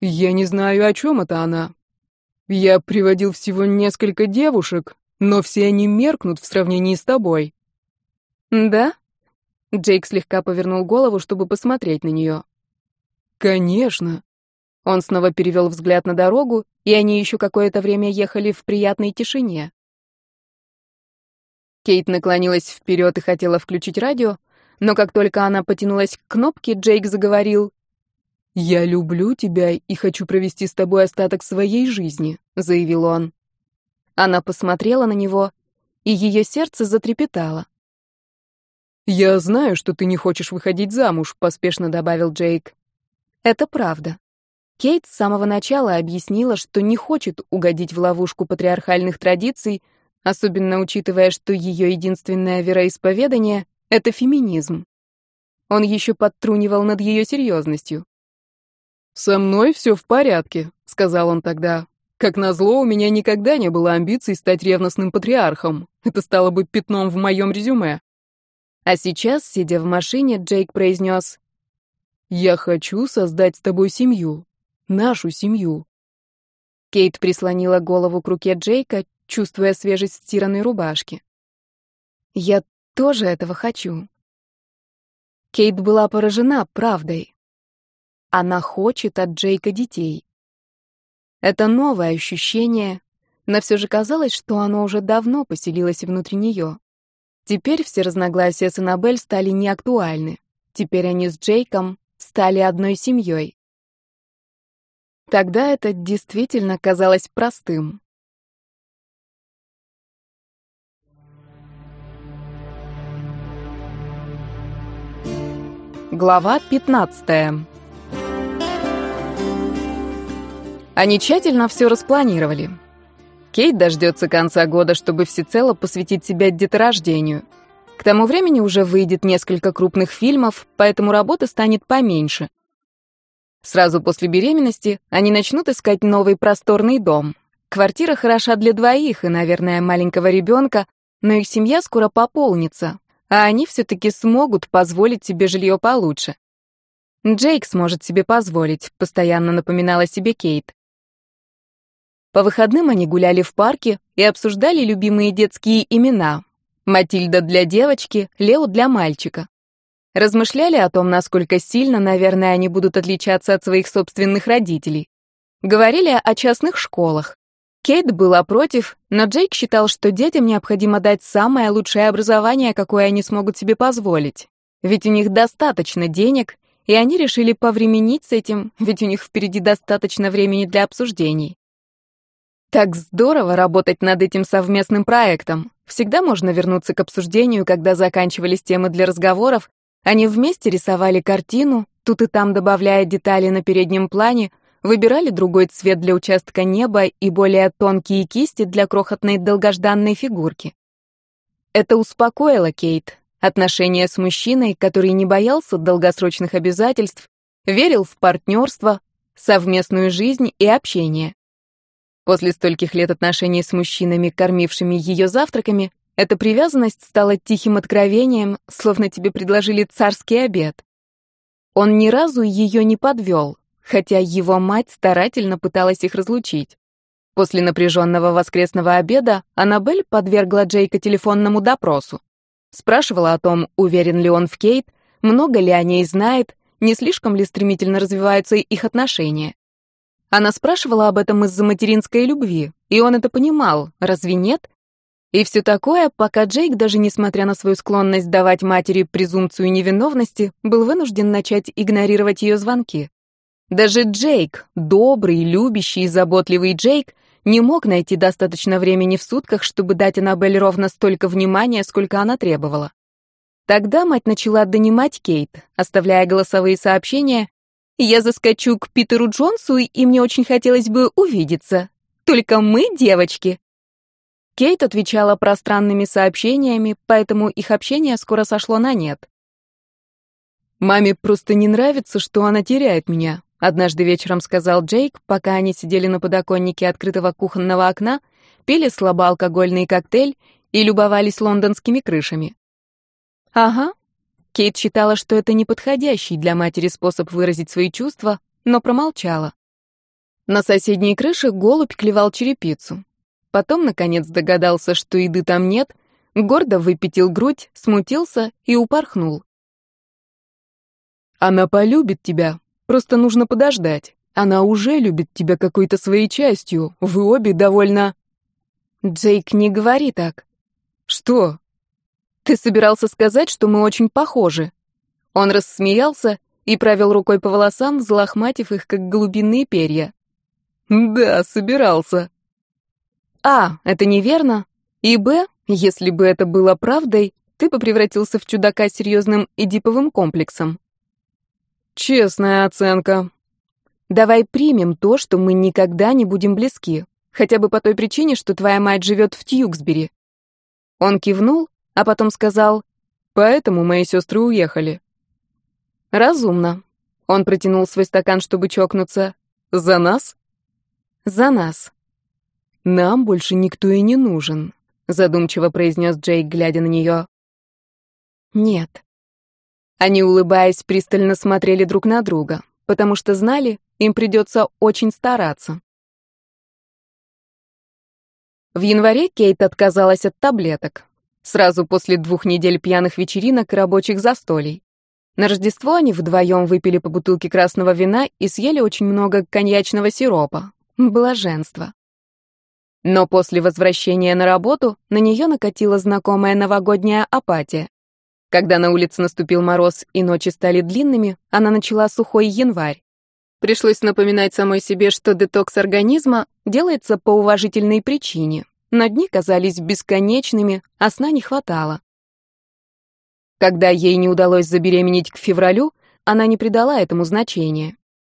Я не знаю, о чем это она. Я приводил всего несколько девушек, но все они меркнут в сравнении с тобой. Да? Джейк слегка повернул голову, чтобы посмотреть на нее. Конечно. Он снова перевел взгляд на дорогу, и они еще какое-то время ехали в приятной тишине. Кейт наклонилась вперед и хотела включить радио, но как только она потянулась к кнопке, Джейк заговорил. «Я люблю тебя и хочу провести с тобой остаток своей жизни», — заявил он. Она посмотрела на него, и ее сердце затрепетало. «Я знаю, что ты не хочешь выходить замуж», — поспешно добавил Джейк. Это правда. Кейт с самого начала объяснила, что не хочет угодить в ловушку патриархальных традиций, особенно учитывая, что ее единственное вероисповедание — это феминизм. Он еще подтрунивал над ее серьезностью. «Со мной все в порядке», — сказал он тогда. «Как назло, у меня никогда не было амбиций стать ревностным патриархом. Это стало бы пятном в моем резюме». А сейчас, сидя в машине, Джейк произнес «Я хочу создать с тобой семью. Нашу семью». Кейт прислонила голову к руке Джейка, чувствуя свежесть стиранной рубашки. «Я тоже этого хочу». Кейт была поражена правдой. Она хочет от Джейка детей. Это новое ощущение, но все же казалось, что оно уже давно поселилось внутри нее. Теперь все разногласия с Аннабель стали неактуальны. Теперь они с Джейком стали одной семьей. Тогда это действительно казалось простым. Глава 15. Они тщательно все распланировали. Кейт дождется конца года, чтобы всецело посвятить себя деторождению. К тому времени уже выйдет несколько крупных фильмов, поэтому работы станет поменьше. Сразу после беременности они начнут искать новый просторный дом. Квартира хороша для двоих и, наверное, маленького ребенка, но их семья скоро пополнится, а они все-таки смогут позволить себе жилье получше. Джейк сможет себе позволить, постоянно напоминала себе Кейт. По выходным они гуляли в парке и обсуждали любимые детские имена, Матильда для девочки, Лео для мальчика. Размышляли о том, насколько сильно, наверное, они будут отличаться от своих собственных родителей. Говорили о частных школах. Кейт была против, но Джейк считал, что детям необходимо дать самое лучшее образование, какое они смогут себе позволить. Ведь у них достаточно денег, и они решили повременить с этим, ведь у них впереди достаточно времени для обсуждений. Так здорово работать над этим совместным проектом. Всегда можно вернуться к обсуждению, когда заканчивались темы для разговоров. Они вместе рисовали картину, тут и там добавляя детали на переднем плане, выбирали другой цвет для участка неба и более тонкие кисти для крохотной долгожданной фигурки. Это успокоило Кейт. Отношения с мужчиной, который не боялся долгосрочных обязательств, верил в партнерство, совместную жизнь и общение. После стольких лет отношений с мужчинами, кормившими ее завтраками, эта привязанность стала тихим откровением, словно тебе предложили царский обед. Он ни разу ее не подвел, хотя его мать старательно пыталась их разлучить. После напряженного воскресного обеда Аннабель подвергла Джейка телефонному допросу. Спрашивала о том, уверен ли он в Кейт, много ли о ней знает, не слишком ли стремительно развиваются их отношения. Она спрашивала об этом из-за материнской любви, и он это понимал, разве нет? И все такое, пока Джейк, даже несмотря на свою склонность давать матери презумпцию невиновности, был вынужден начать игнорировать ее звонки. Даже Джейк, добрый, любящий и заботливый Джейк, не мог найти достаточно времени в сутках, чтобы дать Аннабель ровно столько внимания, сколько она требовала. Тогда мать начала донимать Кейт, оставляя голосовые сообщения, я заскочу к Питеру Джонсу, и мне очень хотелось бы увидеться. Только мы, девочки». Кейт отвечала пространными сообщениями, поэтому их общение скоро сошло на нет. «Маме просто не нравится, что она теряет меня», — однажды вечером сказал Джейк, пока они сидели на подоконнике открытого кухонного окна, пили слабоалкогольный коктейль и любовались лондонскими крышами. «Ага, Кейт считала, что это неподходящий для матери способ выразить свои чувства, но промолчала. На соседней крыше голубь клевал черепицу. Потом, наконец, догадался, что еды там нет, гордо выпятил грудь, смутился и упорхнул. «Она полюбит тебя, просто нужно подождать. Она уже любит тебя какой-то своей частью, вы обе довольно...» «Джейк, не говори так». «Что?» «Ты собирался сказать, что мы очень похожи». Он рассмеялся и провел рукой по волосам, взлохматив их, как голубиные перья. «Да, собирался». «А, это неверно. И Б, если бы это было правдой, ты бы превратился в чудака с серьезным эдиповым комплексом». Честная оценка. Давай примем то, что мы никогда не будем близки, хотя бы по той причине, что твоя мать живет в Тьюксбери. Он кивнул, а потом сказал, поэтому мои сестры уехали. Разумно. Он протянул свой стакан, чтобы чокнуться. За нас? За нас. Нам больше никто и не нужен, задумчиво произнес Джейк, глядя на нее. Нет. Они, улыбаясь, пристально смотрели друг на друга, потому что знали, им придется очень стараться. В январе Кейт отказалась от таблеток. Сразу после двух недель пьяных вечеринок и рабочих застолий. На Рождество они вдвоем выпили по бутылке красного вина и съели очень много коньячного сиропа. Блаженство. Но после возвращения на работу на нее накатила знакомая новогодняя апатия. Когда на улице наступил мороз и ночи стали длинными, она начала сухой январь. Пришлось напоминать самой себе, что детокс организма делается по уважительной причине, но дни казались бесконечными, а сна не хватало. Когда ей не удалось забеременеть к февралю, она не придала этому значения.